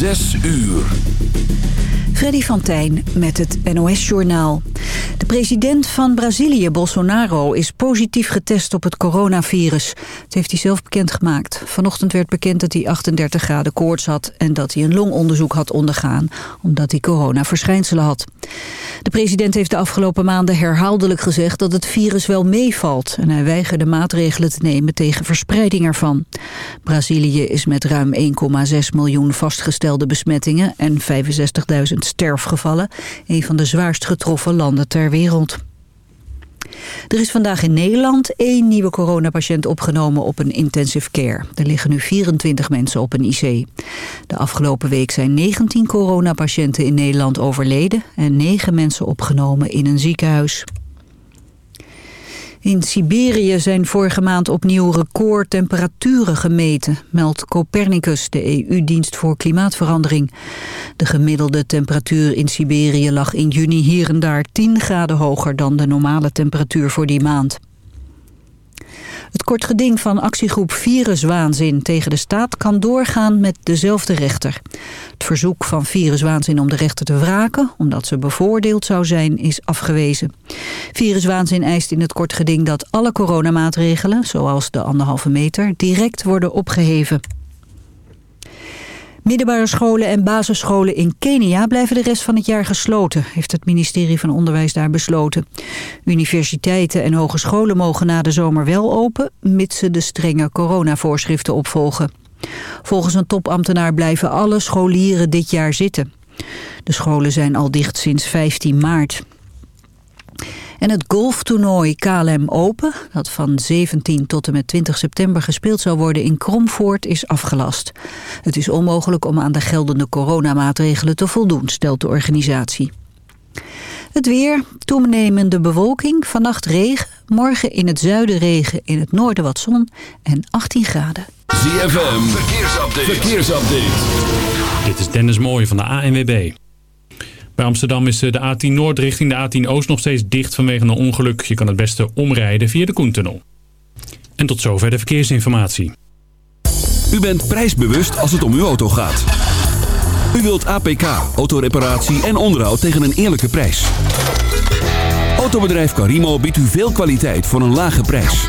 Zes uur. Freddy van Tijn met het NOS-journaal. De president van Brazilië, Bolsonaro, is positief getest op het coronavirus. Dat heeft hij zelf bekendgemaakt. Vanochtend werd bekend dat hij 38 graden koorts had... en dat hij een longonderzoek had ondergaan, omdat hij coronaverschijnselen had. De president heeft de afgelopen maanden herhaaldelijk gezegd dat het virus wel meevalt... en hij weigerde maatregelen te nemen tegen verspreiding ervan. Brazilië is met ruim 1,6 miljoen vastgestelde besmettingen en 65.000 sterfgevallen... een van de zwaarst getroffen landen ter wereld. Er is vandaag in Nederland één nieuwe coronapatiënt opgenomen op een intensive care. Er liggen nu 24 mensen op een IC. De afgelopen week zijn 19 coronapatiënten in Nederland overleden... en 9 mensen opgenomen in een ziekenhuis. In Siberië zijn vorige maand opnieuw recordtemperaturen gemeten, meldt Copernicus, de EU-dienst voor klimaatverandering. De gemiddelde temperatuur in Siberië lag in juni hier en daar 10 graden hoger dan de normale temperatuur voor die maand. Het kort geding van actiegroep Viruswaanzin tegen de staat kan doorgaan met dezelfde rechter. Het verzoek van Viruswaanzin om de rechter te wraken, omdat ze bevoordeeld zou zijn, is afgewezen. Viruswaanzin eist in het kort geding dat alle coronamaatregelen, zoals de anderhalve meter, direct worden opgeheven. Middelbare scholen en basisscholen in Kenia blijven de rest van het jaar gesloten, heeft het ministerie van Onderwijs daar besloten. Universiteiten en hogescholen mogen na de zomer wel open, mits ze de strenge coronavoorschriften opvolgen. Volgens een topambtenaar blijven alle scholieren dit jaar zitten. De scholen zijn al dicht sinds 15 maart. En het golftoernooi KLM Open, dat van 17 tot en met 20 september gespeeld zou worden in Kromvoort, is afgelast. Het is onmogelijk om aan de geldende coronamaatregelen te voldoen, stelt de organisatie. Het weer, toenemende bewolking, vannacht regen, morgen in het zuiden regen, in het noorden wat zon en 18 graden. ZFM, verkeersupdate. verkeersupdate. Dit is Dennis Mooij van de ANWB. Bij Amsterdam is de A10 Noord richting de A10 Oost nog steeds dicht vanwege een ongeluk. Je kan het beste omrijden via de Koentunnel. En tot zover de verkeersinformatie. U bent prijsbewust als het om uw auto gaat. U wilt APK, autoreparatie en onderhoud tegen een eerlijke prijs. Autobedrijf Carimo biedt u veel kwaliteit voor een lage prijs.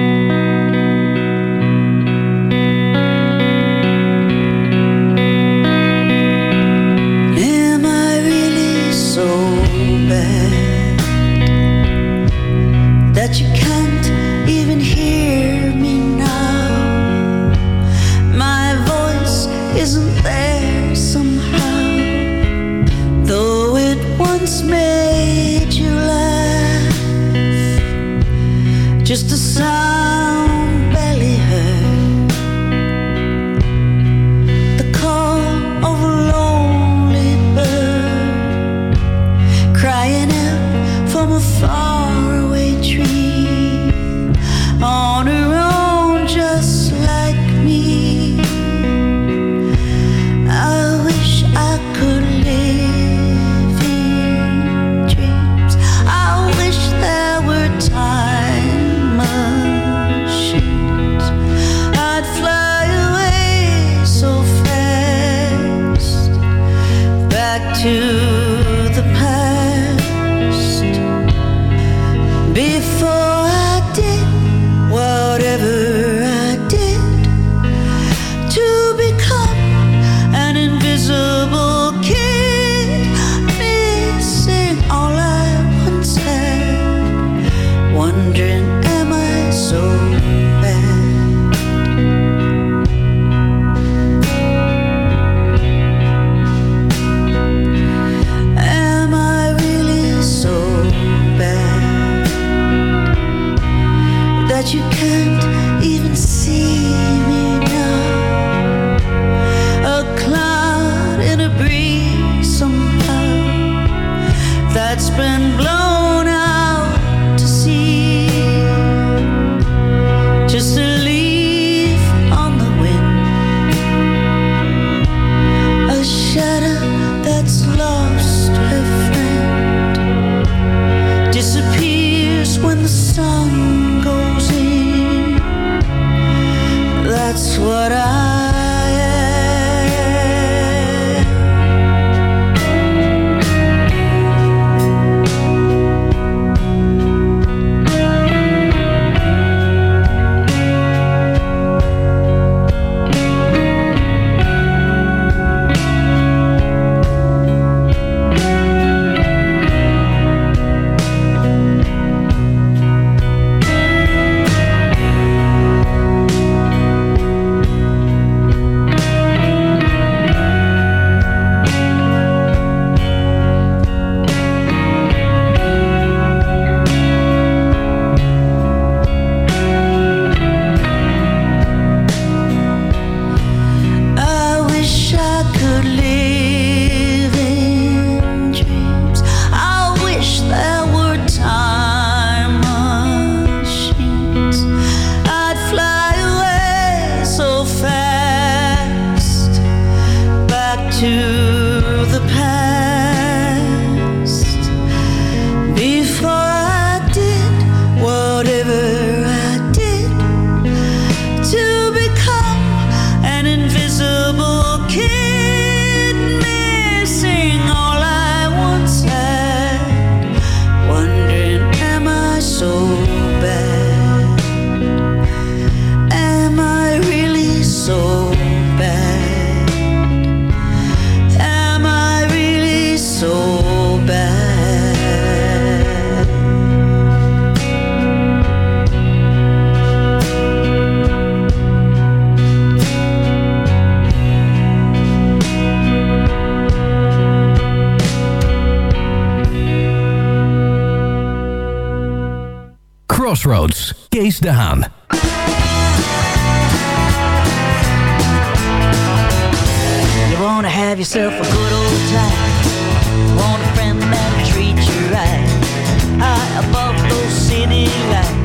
makes me. what I Crossroads, Kees de Haan. You wanna have yourself a good old time. Want a friend that'll treat you right. High above those city lights.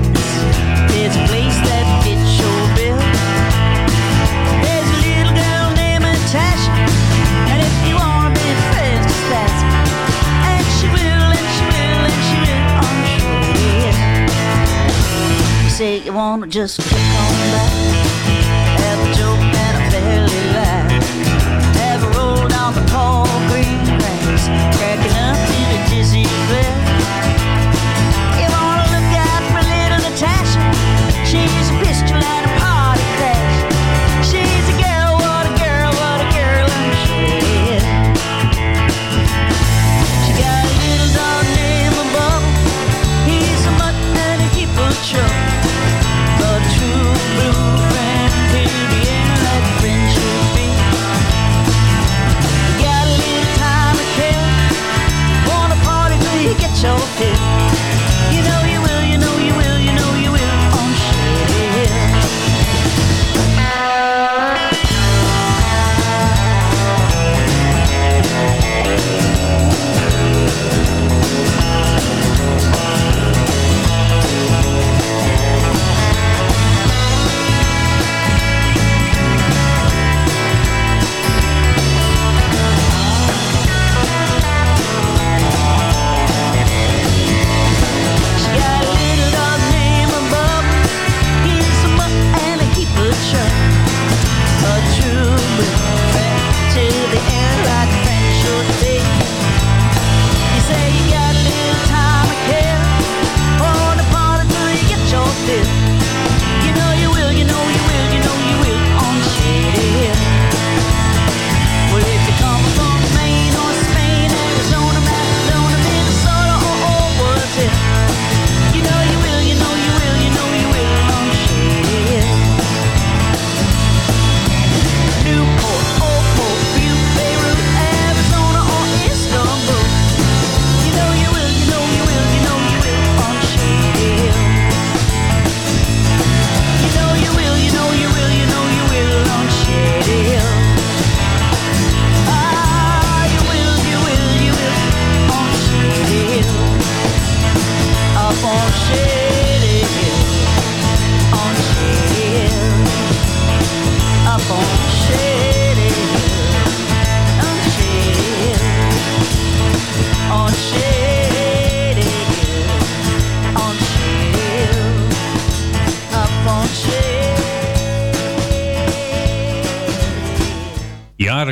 say you wanna just kick on back. Have a joke and a belly laugh. Have a roll down the tall green grass, cracking up in a dizzy glare. You wanna look out for little Natasha? She's a pistol out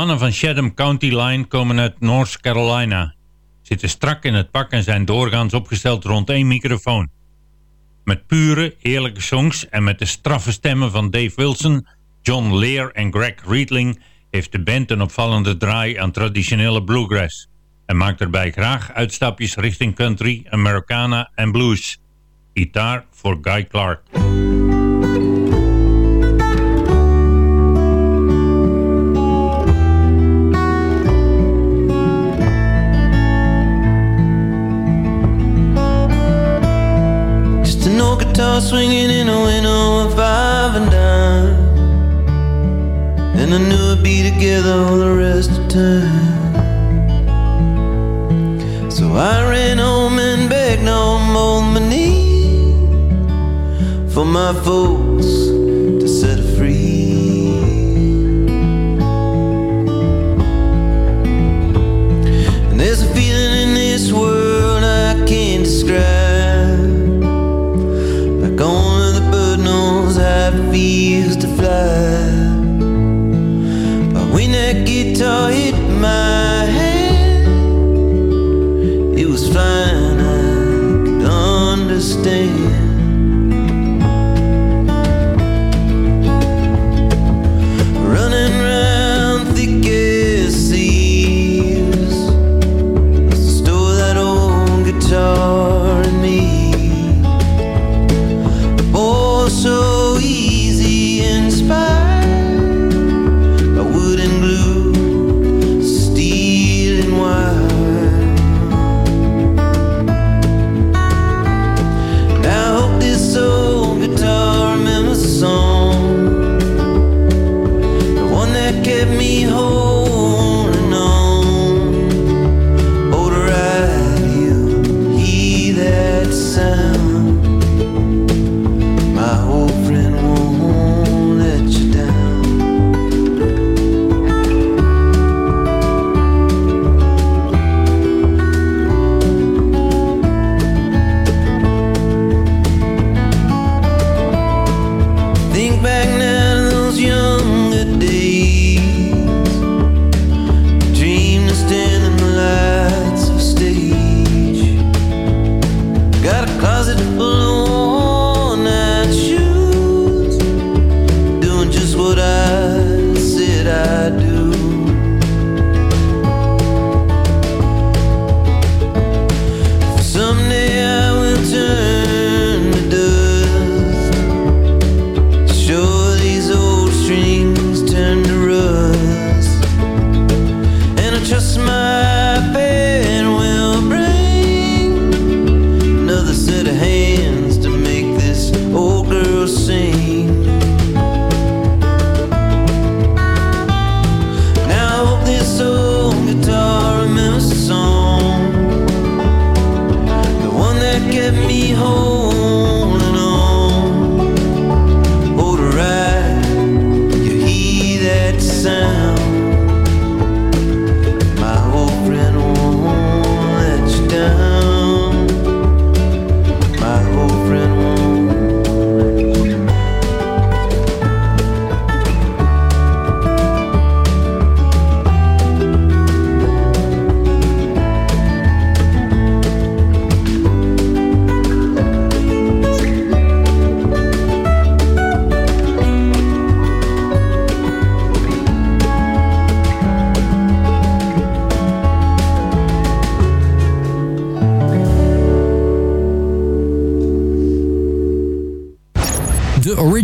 Mannen van Chatham County Line komen uit North Carolina. Zitten strak in het pak en zijn doorgaans opgesteld rond één microfoon. Met pure, eerlijke songs en met de straffe stemmen van Dave Wilson, John Lear en Greg Riedling heeft de band een opvallende draai aan traditionele bluegrass en maakt erbij graag uitstapjes richting country, Americana en blues. Gitaar voor Guy Clark. Guitar swinging in a window of five and dime. And I knew I'd be together all the rest of time. So I ran home and begged on both my knees for my folks to set free. And there's a feeling in this world I can't describe. Hit my hand, it was fine, I could understand. Me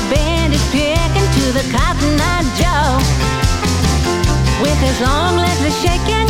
the band picking to the Cotton Eye Joe. With his long legs a shaking.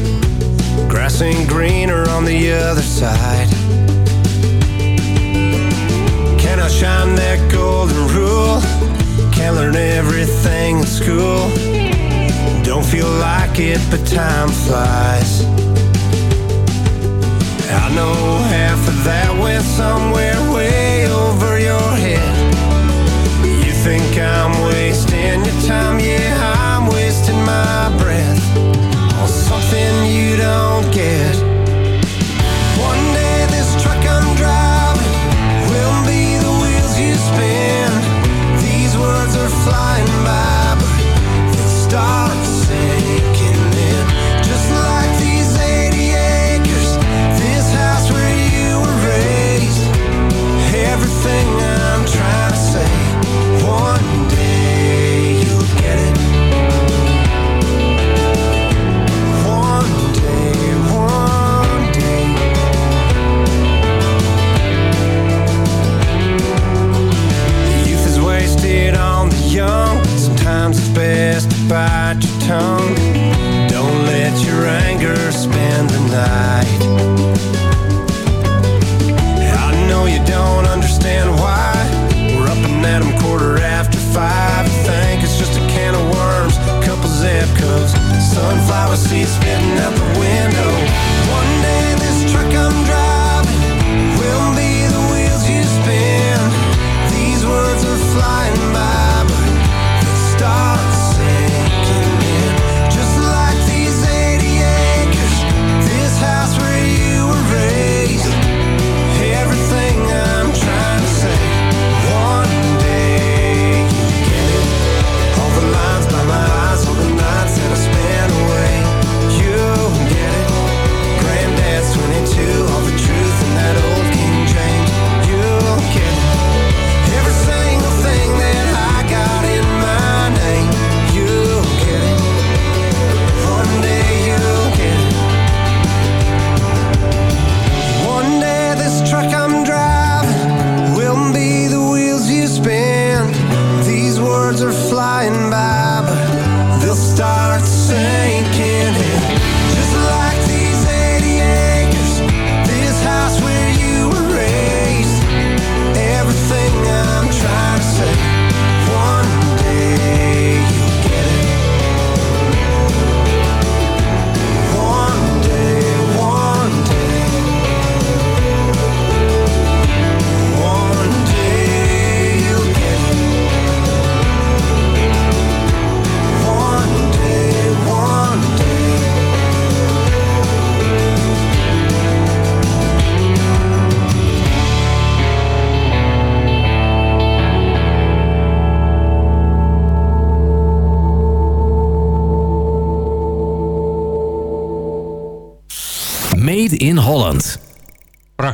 Grass ain't greener on the other side. Can I shine that golden rule? Can't learn everything in school. Don't feel like it, but time flies. I know half of that went somewhere spend the night. I know you don't understand why We're up and at 'em quarter after five You think it's just a can of worms, a couple zip codes Sunflower seeds spitting out the window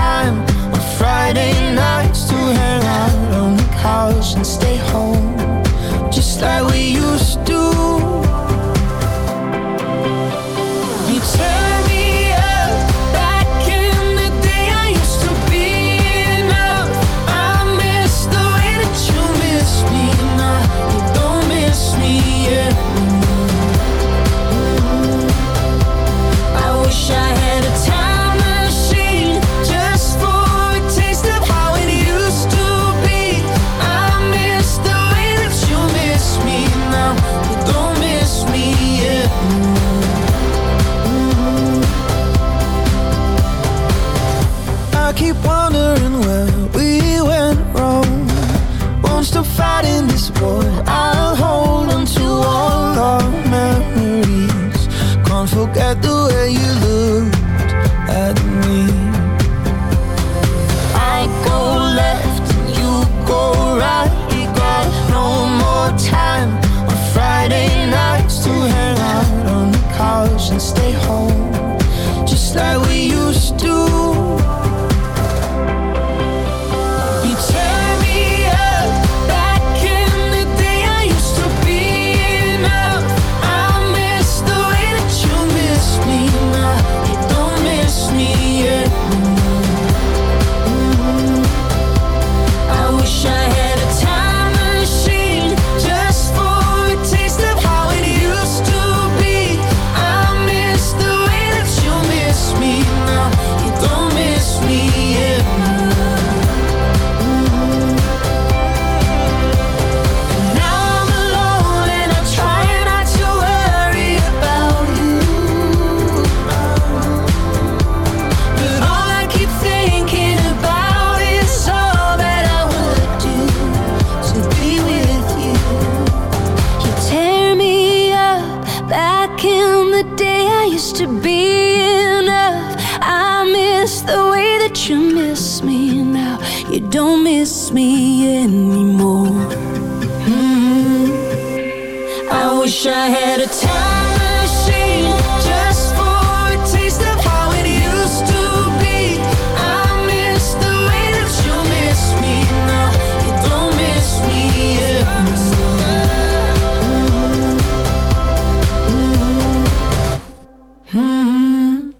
Time on Friday nights to hang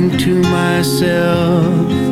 think to myself,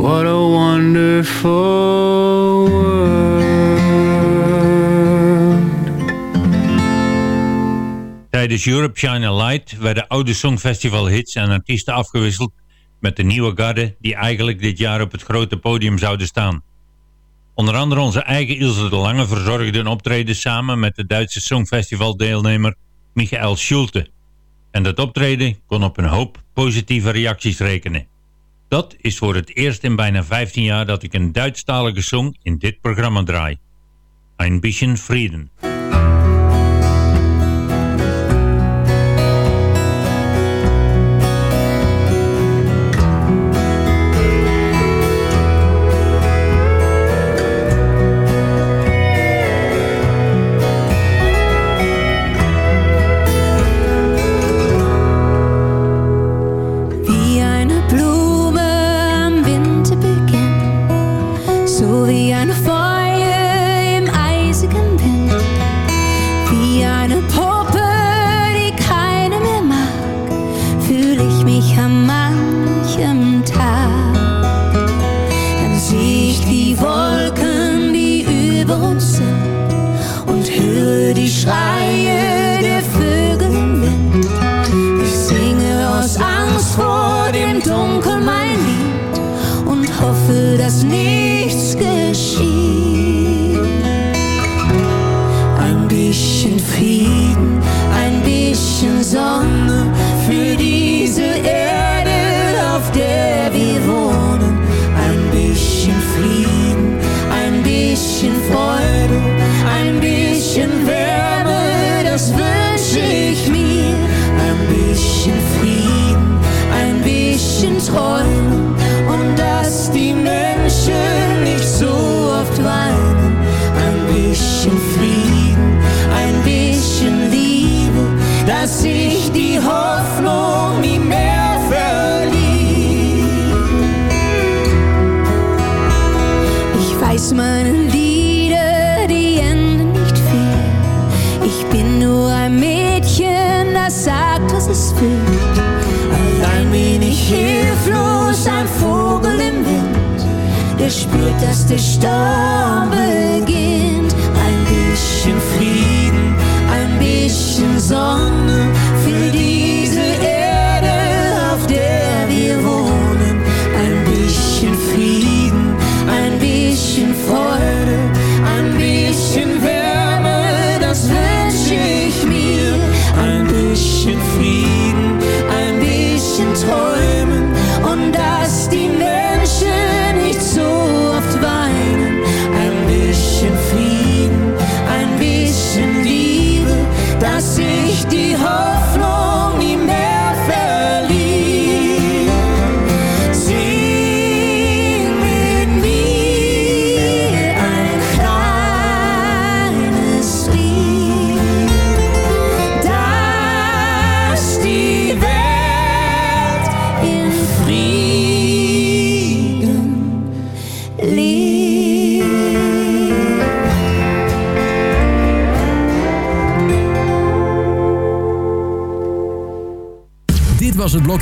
what a wonderful world. Tijdens Europe Shine a Light werden oude songfestivalhits en artiesten afgewisseld met de nieuwe garde die eigenlijk dit jaar op het grote podium zouden staan. Onder andere onze eigen Ilse de Lange verzorgde een optreden samen met de Duitse Songfestivaldeelnemer Michael Schulte. En dat optreden kon op een hoop positieve reacties rekenen. Dat is voor het eerst in bijna 15 jaar dat ik een Duitsstalige song in dit programma draai. Ein bisschen Frieden. dass der Stamm beginnt.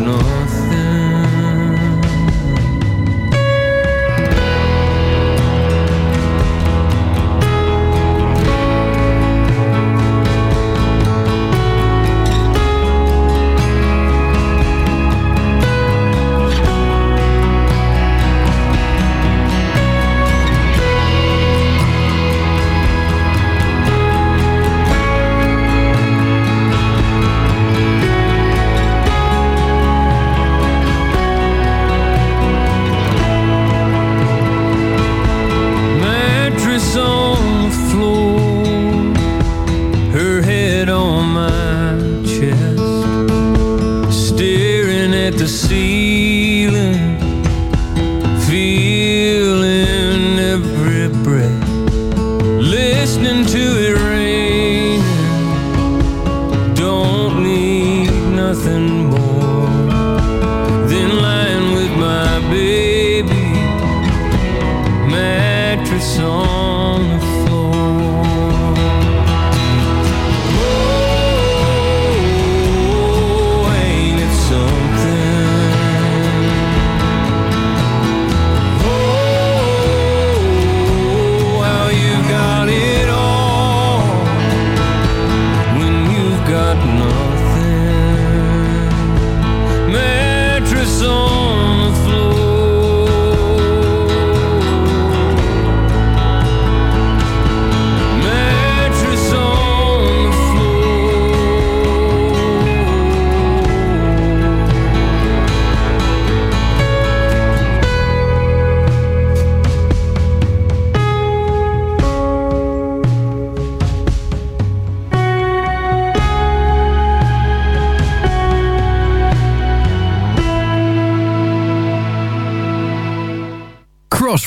know.